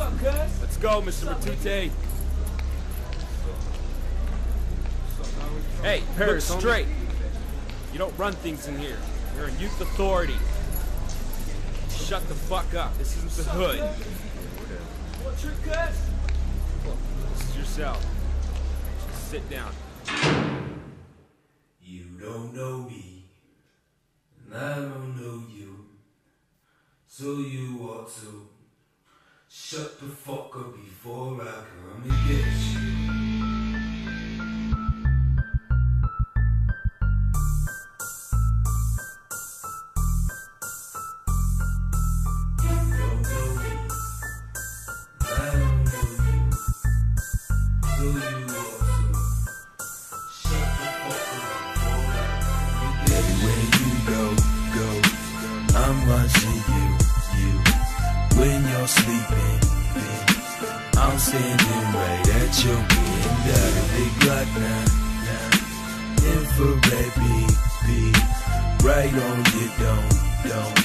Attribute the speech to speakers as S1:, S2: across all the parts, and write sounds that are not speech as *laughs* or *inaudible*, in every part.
S1: Let's go, Mr. Matute. Hey, Paris, look straight. You don't run things in here. You're in youth authority. Shut the fuck up. This isn't the hood. What's your cut? This is yourself. Just sit down.
S2: You don't know me, and I don't know you. So you ought to shut the fuck up before I come and get you. You. Everywhere you go, go, I'm watching sleeping, I'm standing right at your window. Big Glock now. Infrared BB, right on your dome, dome.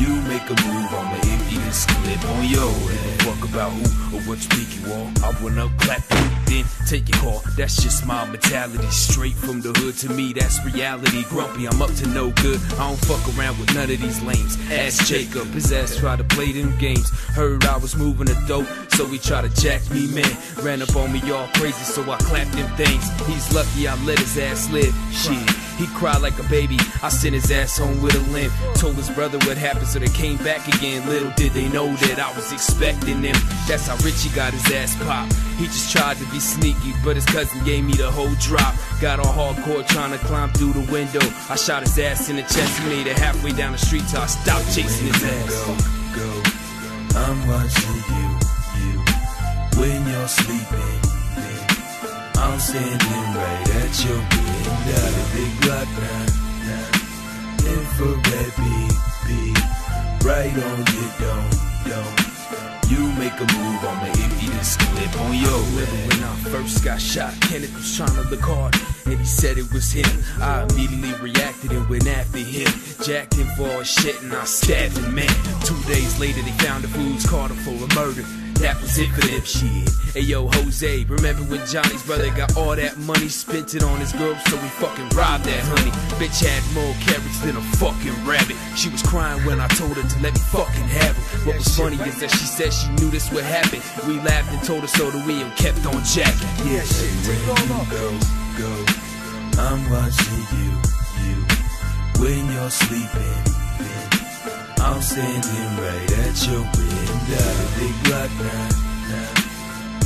S2: You make a move, I'ma empty this clip on your head.
S3: Fuck about who or what speak you all. I wanna clap you, then take your call. That's just my mentality. Straight from the hood to me, that's reality. Grumpy, I'm up to no good. I don't fuck around with none of these lames. Ask Jacob, his ass tried to play them games. Heard I was moving a dope, so he tried to jack me, man. Ran up on me all crazy, so I clapped them things. He's lucky I let his ass live. Shit. He cried like a baby. I sent his ass home with a limp. Told his brother what happened, so they came back again. Little did they know that I was expecting them. That's how Richie got his ass popped. He just tried to be sneaky, but his cousin gave me the whole drop. Got on hardcore trying to climb through the window. I shot his ass in the chest made it halfway down the street till I stopped chasing his ass.
S2: Go, go. I'm watching you, you. When you're sleeping, I'm standing right at your window. The big Glock now. Infrared BB, right on your dome, dome. You make a move, I'ma empty this clip on your head.
S3: when I first got shot, Kenneth was trying to look hard, and he said it was him. I immediately reacted and went after him. Jacked him for his shit, and I stabbed him, man. Two days later, they found the fools, caught him for a murder. That was it for them shit. Hey yo, Jose, remember when Johnny's brother got all that money, spent it on his girl, so he fucking robbed that honey. Bitch had more carrots than a fucking rabbit. She was crying when I told her to let me fucking have her. What was funny is that she said she knew this would happen. We laughed and told her so that we kept on jacking. Yeah, shit,
S2: Where you go, go. I'm watching you, you. When you're sleeping, I'm standing right at your window. Big now, now.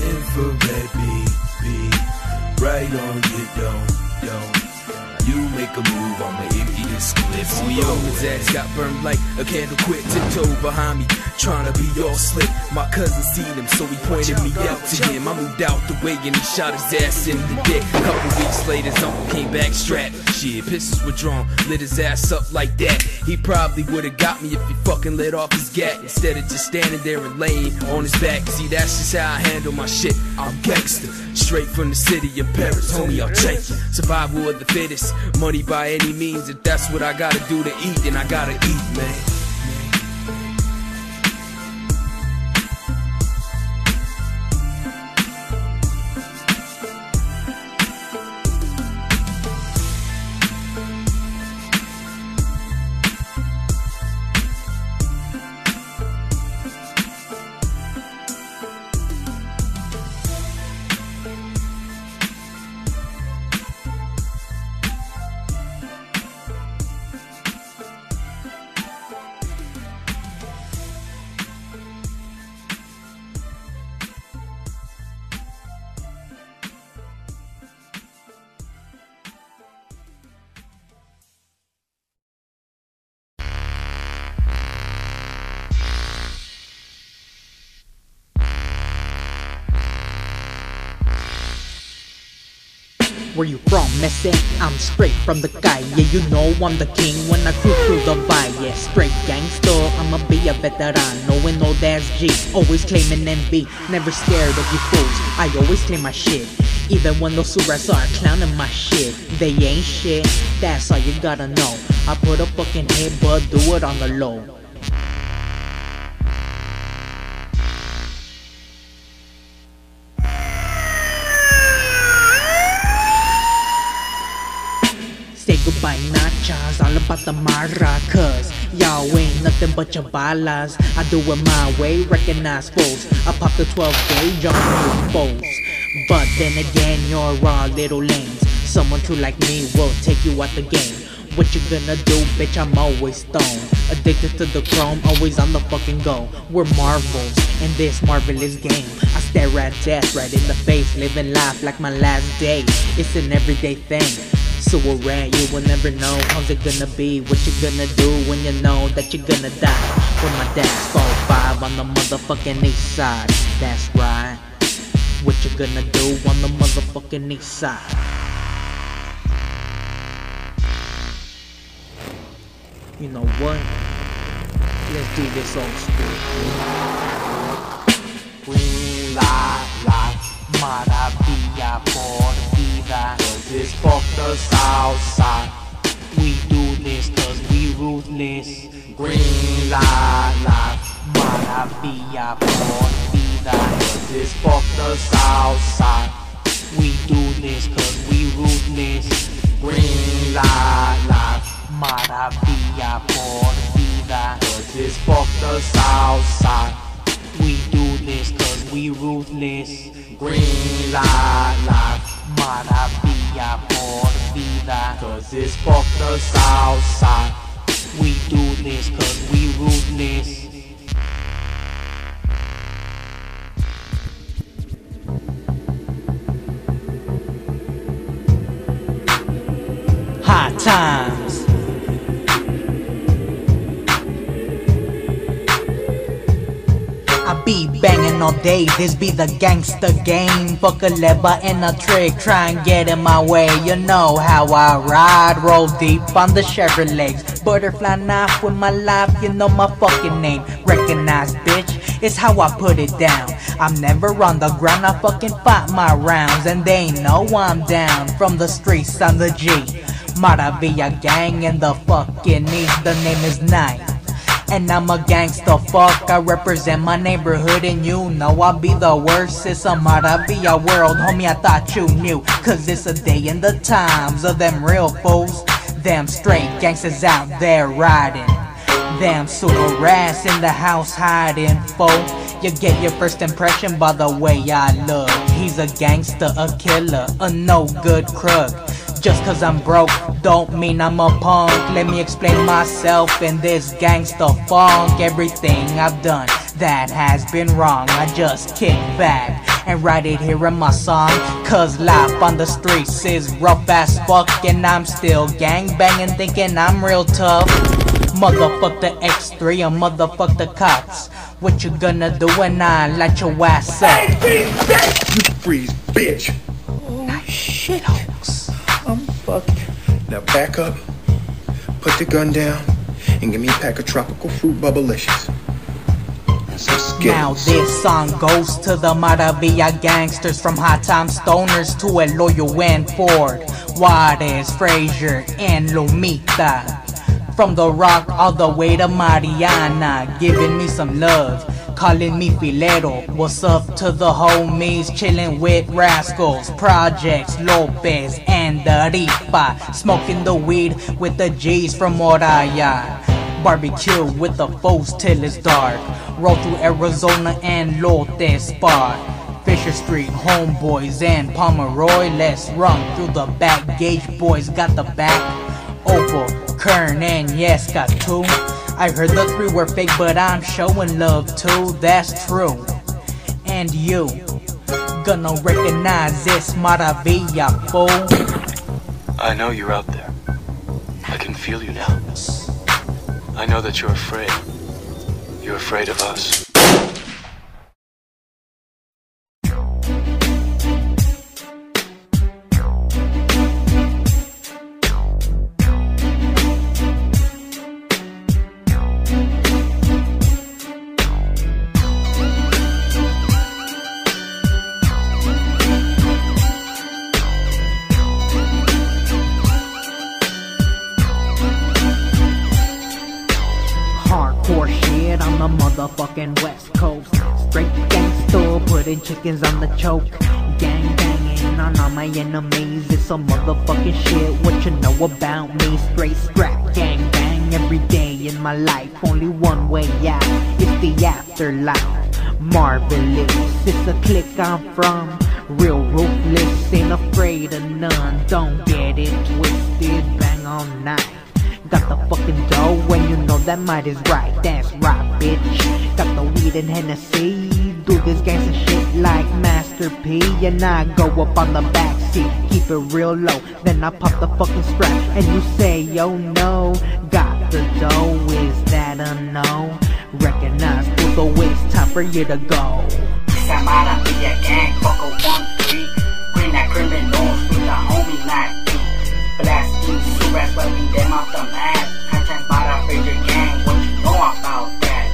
S2: Infrared BB, right on your dome, dome. You make a move, I'ma this clip on your
S3: Yo, his ass got burned like a candle quick tiptoe behind me, trying to be all slick. My cousin seen him, so he pointed me out to him. I moved out the way and he shot his ass in the dick. Couple weeks later, his uncle came back strapped. Shit, pistols were drawn, lit his ass up like that. He probably would've got me if he fucking let off his gat instead of just standing there and laying on his back. See, that's just how I handle my shit. I'm gangster, straight from the city of Paris, homie. I'll take you. Survival of the fittest, money by any means. If that's what I gotta do to eat, then I gotta eat, man.
S4: Where you from, missing? I'm straight from the guy. Yeah, you know I'm the king when I cruise through the valle. Straight gangster, I'ma be a veteran. Knowing all that's G, always claiming envy. Never scared of you fools. I always claim my shit. Even when those surras are clowning my shit. They ain't shit, that's all you gotta know. I put a fucking hit, but do it on the low. Mara, cuz y'all ain't nothing but your balas. I do it my way, recognize foes. I pop the 12 gauge on new foes. But then again, you're raw little lanes. Someone true like me will take you out the game. What you gonna do, bitch? I'm always stoned. Addicted to the chrome, always on the fucking go. We're marvels in this marvelous game. I stare at death right in the face, living life like my last day. It's an everyday thing. So a rat, you will never know how's it gonna be. What you gonna do when you know that you're gonna die? When my dad's fall five on the motherfucking east side. That's right. What you gonna do on the motherfucking east side? You know what? Let's do this old school. Green light, light, maravilla por vida. This fuck the south side. We do this cause we ruthless. Green light, light, maravilla por vida. This fuck the south side. We do this cause we ruthless. Green light, light, maravilla por vida. This fuck the south side. We do this cause we ruthless. Green light, light, maravilla por vida. Cause it's fuck the south side. We do this cause we ruthless. Hot times. All day, this be the gangster game. Fuck a lever and a trick, try and get in my way. You know how I ride, roll deep on the Chevrolets. Butterfly knife with my life, you know my fucking name. Recognize, bitch, it's how I put it down. I'm never on the ground, I fucking fight my rounds. And they know I'm down from the streets, I'm the G. Maravilla gang in the fucking the name is Night. And I'm a gangster, fuck, I represent my neighborhood and you know I'll be the worst. It's a maravilla world, homie, I thought you knew. Cause it's a day in the times of them real fools. Them straight gangsters out there riding. Them super rats in the house hiding, fool. You get your first impression by the way I look. He's a gangster, a killer, a no good crook just cause I'm broke, don't mean I'm a punk. Let me explain myself in this gangster funk. Everything I've done that has been wrong, I just kick back and write it here in my song. Cause life on the streets is rough as fuck, and I'm still gang banging, thinking I'm real tough. Motherfuck the X3 and motherfuck the cops. What you gonna do when I light your ass up?
S5: You freeze, bitch.
S4: Shitholes.
S5: I'm fucking. Now back up, put the gun down, and give me a pack of tropical fruit bubblicious.
S4: Now this song goes to the Maravilla gangsters from high Time Stoners to Eloyo and Ford, Juarez, Frazier, and Lomita. From the rock all the way to Mariana, giving me some love, calling me Filero. What's up to the homies, chilling with rascals, projects, Lopez, and the Ripa, smoking the weed with the G's from Moraya. Barbecue with the foes till it's dark. Roll through Arizona and Lote Spot. Fisher Street, Homeboys, and Pomeroy. Let's run through the back. Gauge boys got the back. Opal, Kern, and yes, got two. I heard the three were fake, but I'm showing love too. That's true. And you gonna recognize this Maravilla fool.
S6: I know you're out there. I can feel you now. I know that you're afraid. You're afraid of us.
S4: Chickens on the choke. Gang banging on all my enemies. It's some motherfucking shit. What you know about me? Straight scrap, gang bang. every day in my life. Only one way out, it's the afterlife. Marvelous, it's a click I'm from. Real ruthless, ain't afraid of none. Don't get it twisted, bang all night. Got the fucking dough when you know that might is right. That's right, bitch. Got the weed and Hennessy. Do this gangsta shit like Master P. And I go up on the backseat, keep it real low. Then I pop the fucking strap, and you say, yo, no. Got the dough, is that a no? Recognize, pull the waist, time for you to go.
S7: Samara be a gang, fuck a one three. Green that criminals with the homie like me. Blasting surras, wiping them off the map. Hashtag Mara Fraser gang, what you know about that?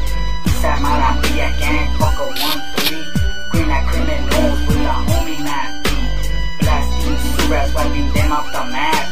S7: Samara be a gang, fuck a one criminals with the homie me. Blasting surras, wiping them off the map.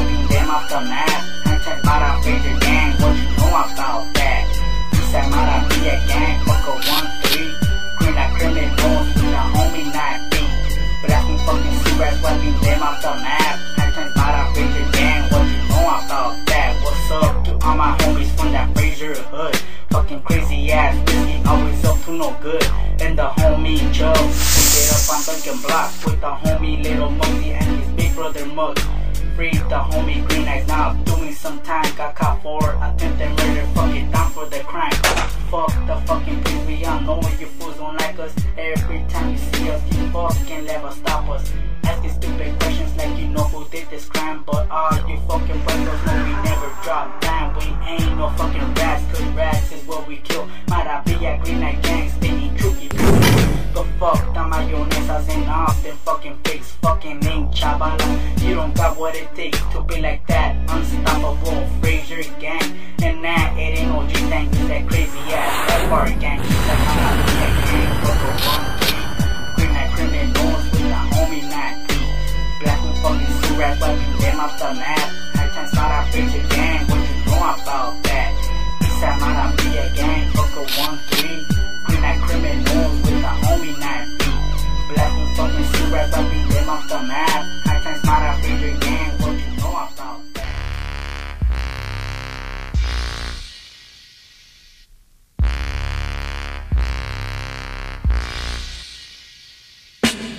S7: Wiping them off the map. Hashtag Mara Ranger gang, what you know about that? Eastside Mara be a gang, fuck a one three. Green like criminals with the homie not beat. Blasting fucking surras, wiping them off the map. Hashtag Mara Ranger gang, what you know about that? What's up to all my homies from that Fraser hood? Fucking crazy ass whiskey, always up to no good. And the homie Joe, it up on Duncan Block with the homie Little Muggsy and his big brother Mug. Free the homie Green Eyes now doing some time. Got caught for attempted murder, fuck it down for the crime. Fuck the fucking police, we all know you fools don't like us. Every time you see us, you fucking never stop us. Asking stupid questions like you know who did this crime, but all you fucking brothers know we never drop down. We ain't no fucking rats, cause rats is what we kill. Might be a green night gang, staying tricky. Go fuck the off them fucking fakes, fucking name chavala. You don't got what it takes to be like that. Unstoppable Fraser gang. And that it ain't no G thing, it's that crazy ass that bar gang. That might be a gang, but the one three. Green night criminals with the homie not beat. Black and fucking surras wiping them off the map. High times not a Fraser gang, what you know about that? Eastside might be a gang, fuck a one three. Green night criminals with the homie not beat. Black and fucking surras wiping them off the map.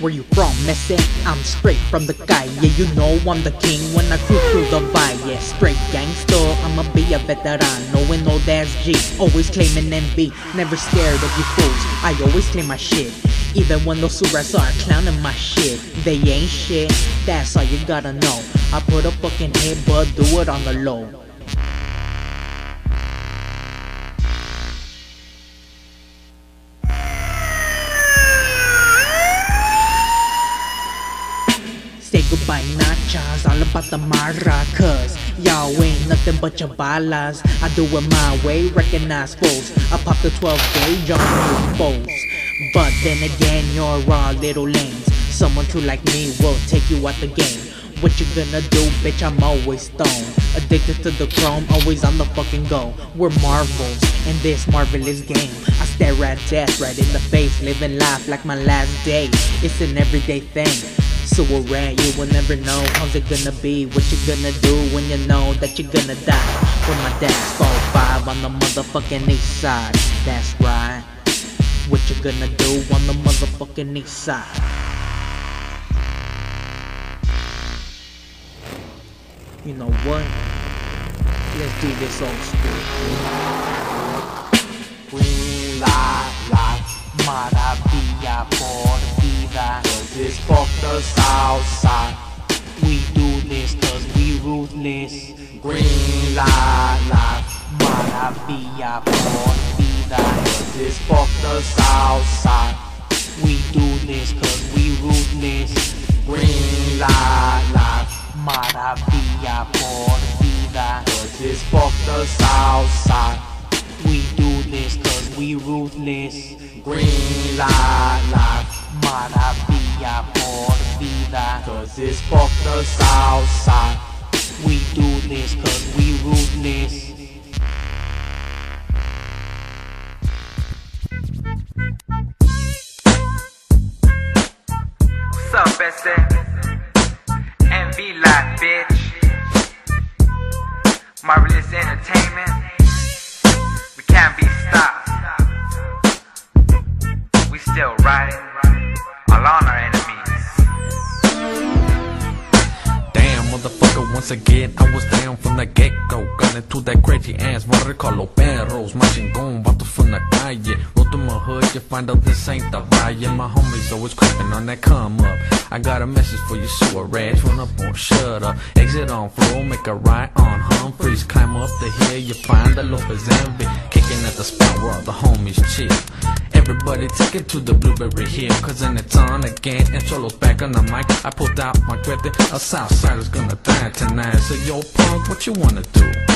S4: Where you from, messy? I'm straight from the guy. Yeah, you know I'm the king when I cruise through the vibe. Yeah, straight gangster. I'ma be a veteran, knowing all that's G. Always claiming envy, never scared of you fools. I always claim my shit. Even when those surras are clowning my shit, they ain't shit. That's all you gotta know. I put a fucking hit, but do it on the low. Nachas, all about the maracas. Y'all ain't nothing but your balas. I do it my way, recognize fools. I pop the 12 gauge on new foes. But then again, you're all little lames. Someone true like me will take you out the game. What you gonna do, bitch? I'm always stoned. Addicted to the chrome, always on the fucking go. We're marvels in this marvelous game. I stare at death right in the face, living life like my last day. It's an everyday thing. So alright, you will never know how's it gonna be. What you gonna do when you know that you're gonna die? With my dad's 5 on the motherfucking east side. That's right. What you gonna do on the motherfucking east side? You know what? Let's do this old school.
S8: Green light, light, maravilla por vida. It's fuck the south side.
S4: We do this cause we ruthless.
S8: Green light, light,
S4: Maravilla por vida.
S8: it's fuck the south side.
S4: We do this cause we ruthless.
S8: Green light, light,
S4: Maravilla por vida.
S8: cause it's fuck the south side.
S4: We do this cause we ruthless.
S8: Green light, light,
S4: Maravilla por vida.
S8: cause it's fuck the south side.
S4: We do this cause we ruthless.
S9: This ain't the valle My homies always creeping on that come up. I got a message for you sewer rats Run up or shut up. Exit on floor, make a right on Humphreys Climb up the hill, you find the Lopez Envy Kicking at the spot where all the homies chill. Everybody take it to the Blueberry Hill Cause then it's on again and Cholo's back on the mic. I pulled out my credit, a Southsider's gonna die tonight. So yo punk, what you wanna do?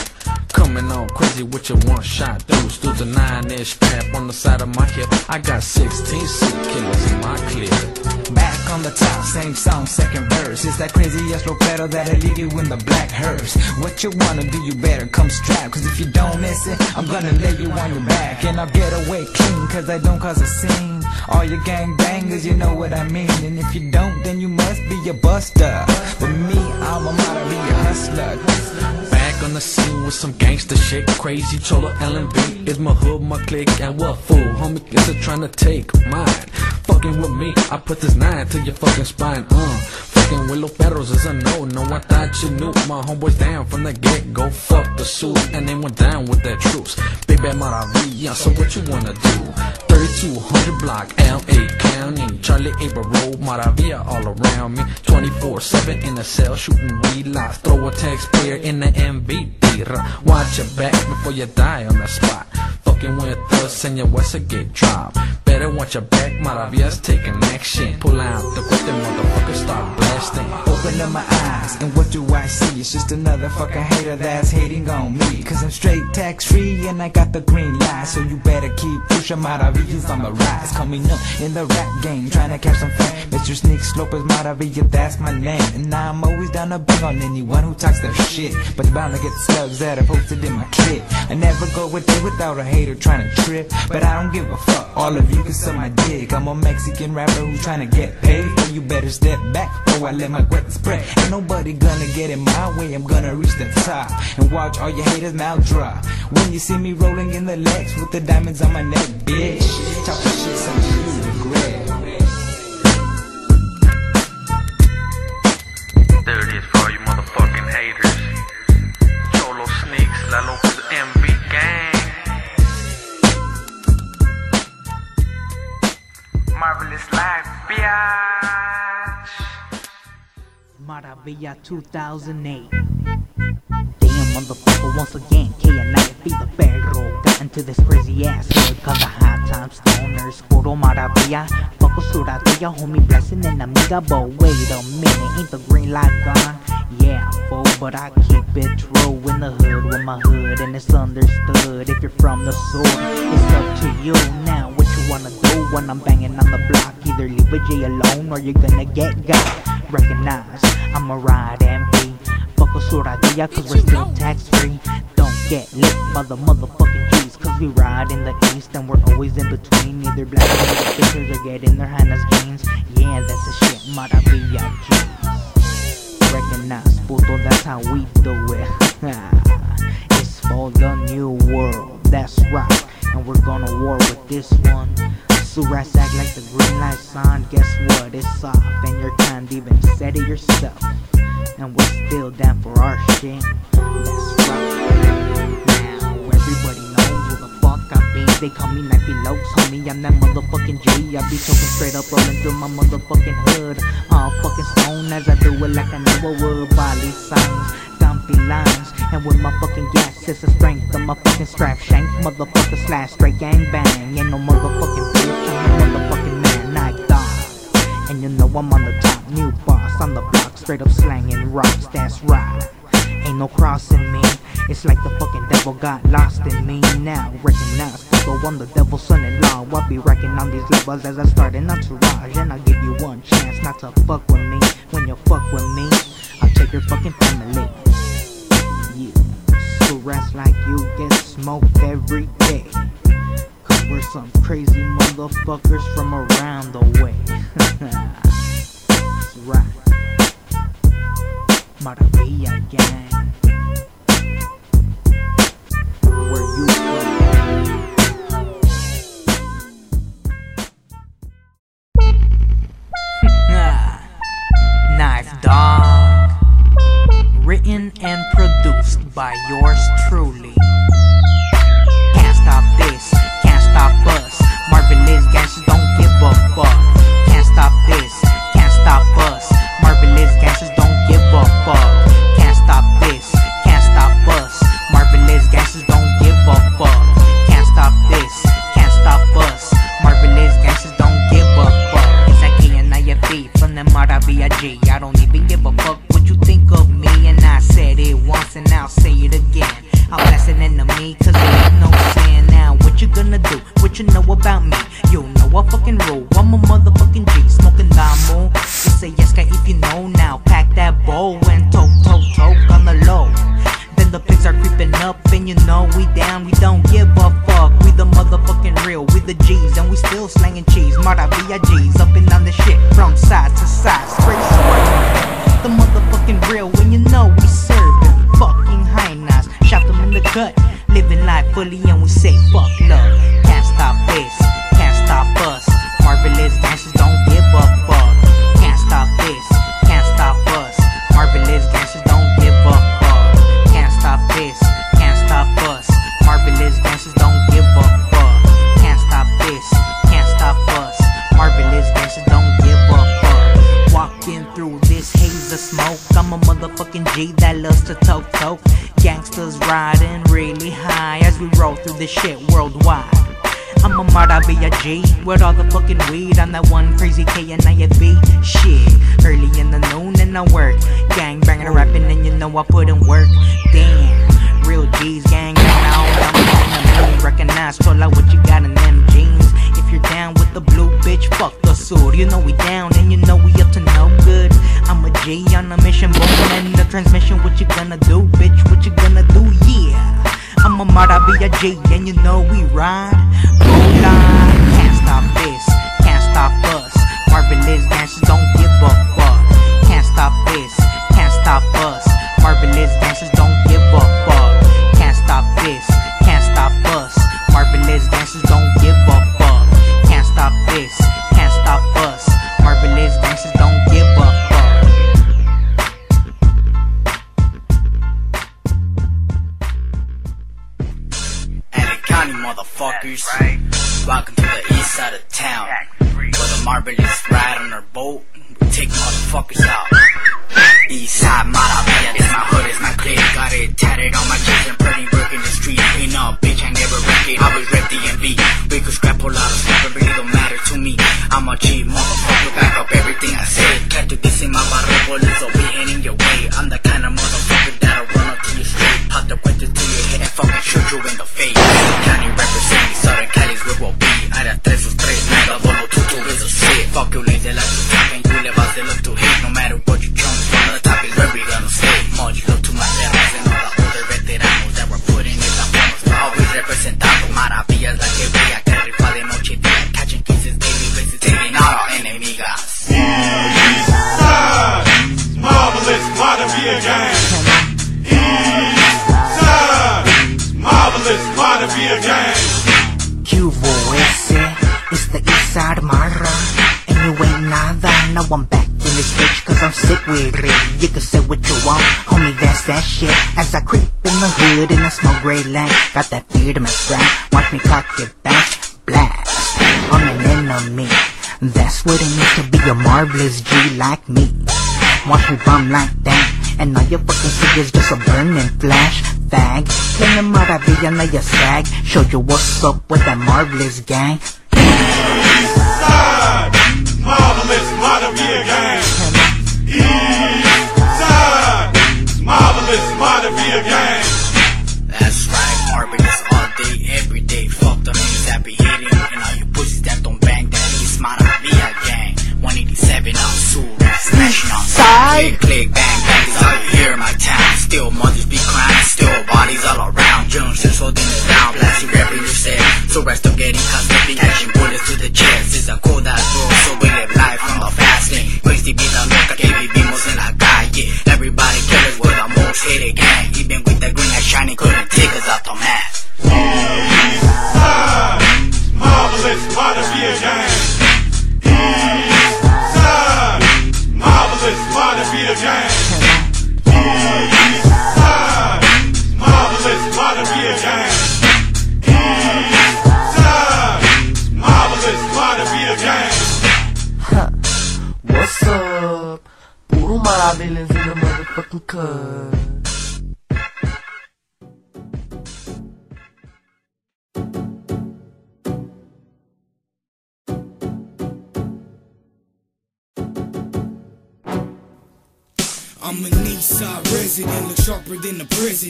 S9: Coming on crazy with your one shot dudes Through the nine inch strap on the side of my hip I got 16 sick killers in my clip
S10: Back on the top, same song, second verse. It's that crazy ass rockero that'll leave you in the black hearse. What you wanna do, you better come strapped. Cause if you don't miss it, I'm gonna lay you on your back. And I'll get away clean, cause I don't cause a scene. All your gang bangers, you know what I mean. And if you don't, then you must be a buster. But me, I'm a model, be a hustler.
S9: Back on the scene with some gangster shit. Crazy Cholo LNB is my hood, my clique And what fool, homie, is it trying to take mine? Fucking with me, I put this nine to your fucking spine, uh Fucking with los perros is a no-no I thought you knew. My homeboys down from the get-go. Fuck the suit, and they went down with their troops. Bad Maravilla, so what you wanna do? 3200 block, L.A. County. Charlie Abel Road, Maravilla all around me. 24-7 in the cell, shooting reloads Throw a taxpayer in the MVP Watch your back before you die on the spot. Fucking with us and your West get dropped Better watch your back, Maravilla's taking action Pull out the quick, motherfucker start blasting
S10: Open up my eyes, and what do I see? It's just another fucking hater that's hating on me. Cause I'm straight tax free and I got the green light. So you better keep pushing Maravillas on the rise. Coming up in the rap game, trying to catch some fame. Mr. Sneak Slopers Maravilla, that's my name. And I'm always down to bang on anyone who talks their shit. But bound to get slugs that are posted in my clip. I never go a day without a hater trying to trip. But I don't give a fuck, all of you can suck my dick. I'm a Mexican rapper who's trying to get paid. So you better step back before I let my great spread. Ain't nobody gonna get in my way, I'm gonna reach the top. And watch all your haters mouth drop. When you see me rolling in the Lex with the diamonds on my neck, bitch. Talk the shit, something you.
S11: There
S4: Maravilla 2008. Damn, motherfucker, once again, K and I be the perro. Got into this crazy ass hood called the high time stoners. Puro oh, Maravilla. Fuck with Suratilla, homie, blessing and amiga. But wait a minute, ain't the green light gone? Yeah, fool, but I keep it true in the hood with my hood, and it's understood. If you're from the sword, it's up to you now. What you wanna do when I'm banging on the block? Either leave a J alone or you're gonna get got. Recognize I'm a ride MP. Fuck a Suratilla, cause we're still tax free. Don't get lit by the motherfucking G's, cause we ride in the east and we're always in between. Either black or getting their Hannah's jeans. Yeah, that's the shit, Maravilla G's. Recognize, puto, that's how we do it. *laughs* it's for the new world, that's right. And we're gonna war with this one. Suras act like the green light sign, guess what? It's off, and you can't even set it yourself. and we're still down for our shit. That's right. Now everybody knows who the fuck I be. They call me Knifey Lokes, homie. I'm that motherfucking G. I be choking straight up, rolling through my motherfucking hood. All fucking stone as I do it like I never would. Bali signs, lines, and with my fucking gas, it's the strength of my fucking strap shank. Motherfucker slash straight gang bang. Ain't no motherfucking bitch, I'm a motherfucking man, night dog. And you know I'm on the top, new boss on the block, straight up slanging rocks, that's right. Ain't no crossing me, it's like the fucking devil got lost in me now. Recognize, so I'm the devil's son in law. I'll be wrecking on these levels as I start an entourage. And I'll give you one chance not to fuck with me. When you fuck with me, I'll take your fucking family. Rest like you get smoked every day. Cause we're some crazy motherfuckers from around the way. That's *laughs* right. Maravilla gang. Where you from? *laughs* Knife Dog. And produced by yours truly. Gut, living life fully, and we say fuck love. Can't stop this, can't stop us. Marvelous gangsters don't this shit worldwide. I'm a Maravilla G with all the fucking weed. I'm that one crazy K and IFB shit. Early in the noon and I work. Gang banging rapping and you know I put in work. Damn, real G's gang out. I'm in the. Recognize, pull out what you got in them jeans. If you're down with the blue bitch, fuck the suit. You know we down and you know we up to no good. I'm a G on a mission, boom in the transmission. What you gonna do, bitch? What you gonna do? Yeah. I'm a Maravilla G and you know we ride. Roll can't stop this, can't stop us. Marvelous gangsters don't give a fuck. Can't stop this, can't stop us. Marvelous gangsters
S7: could I creep in the hood in I smoke gray light, got that fear to my strap. Watch me cock it back, blast. I'm an enemy. That's what it means to be a marvelous G like me. Watch me bum like that. And all your fucking shit is just a burning flash Fag, Tiene maravilla na your sag Show you what's up with that marvelous gang
S2: Side, marvelous Maravilla gang.
S12: 187 on Surat, smashing on
S7: Side.
S12: Click, click, bang, bang, you hear my town. Still mothers be crying, still bodies all around. Jones just holding it down, blasting rapping you said. So rest of getting custody, catching bullets to the chest. It's a cold ass world,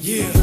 S13: Yeah,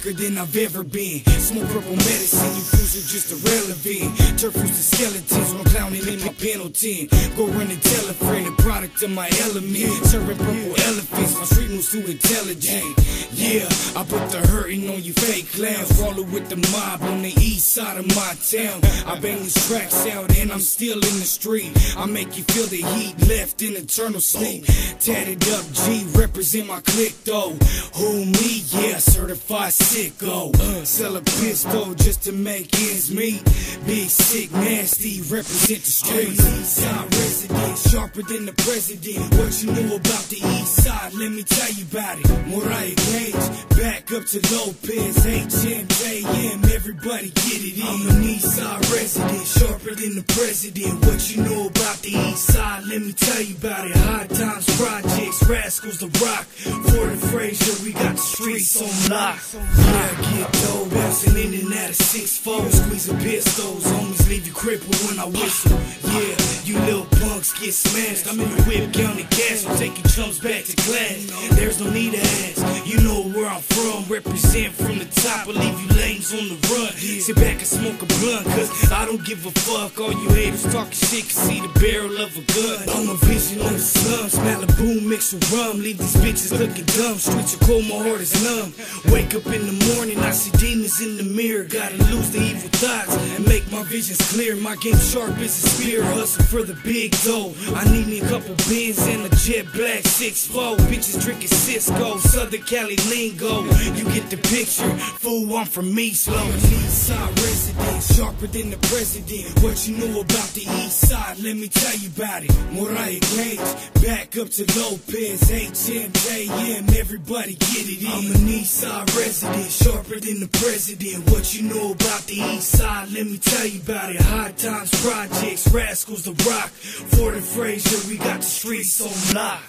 S13: sicker than I've ever been. Smoke purple medicine, you fools are just irrelevant. Turf to skeletons, I'm clowning in my penalty. Go run and tell a friend, a product of my element. Serving purple elephants, my street moves too intelligent. Yeah, I put the hurting on you fake clowns. Rolling with the mob on the east side of my town. I bang these tracks out and I'm still in the street. I make you feel the heat left in eternal sleep. Tatted up G, represent my clique though. Who me? Yeah, certified sicko. Sell a pistol just to make ends meet. Big sick, nasty, represent the streets. East side resident, sharper than the president. What you know about the east side? Let me tell you about it. Moriah Gage, back up to Lopez, HMJM, everybody get it in. I'm an east side resident, sharper than the president. What you know about the east side? Let me tell you about it. High times projects, rascals, the rock. For the Frazier, we got the streets on lock. Yeah, I get dough, bouncing in and out of six fold, squeezing pistols. Homies leave you crippled when I whistle. Yeah, you little punks get smashed. I'm in the whip, counting cash, I'm taking chumps back to class. There's no need to ask. You know where I'm from, represent from the top. I leave you lanes on the run. Sit back and smoke a blunt, cause I don't give a fuck. All you haters talking shit can see the barrel of a gun. I'm a vision of the slums, Malibu mix with rum. Leave these bitches looking dumb. Streets are cold, my heart is numb. Wake up in the morning, I see demons in the mirror. Gotta lose the evil thoughts and make my visions clear. My game sharp as a spear, hustle for the big dough. I need me a couple bins and a jet black 6-4. Bitches drinking Cisco, Southern Cali lingo. You get the picture, fool, I'm from East Low. East side resident, sharper than the president. What you know about the east side, let me tell you about it. Moriah Grange, back up to Lopez, HMJM, everybody get it in. I'm an east side resident, sharper than the president. What you know about the east side, let me tell you about it. High times projects, rascals, the rock. For the Frazier, we got the streets on lock.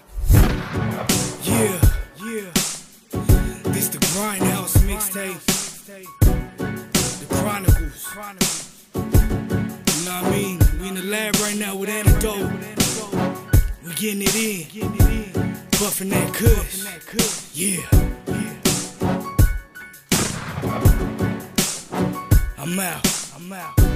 S13: Yeah, yeah. This the Grindhouse mixtape. The Chronicles. You know what I mean? We in the lab right now with Antidote. We getting it in. Buffing that kush. Yeah. I'm out. I'm out.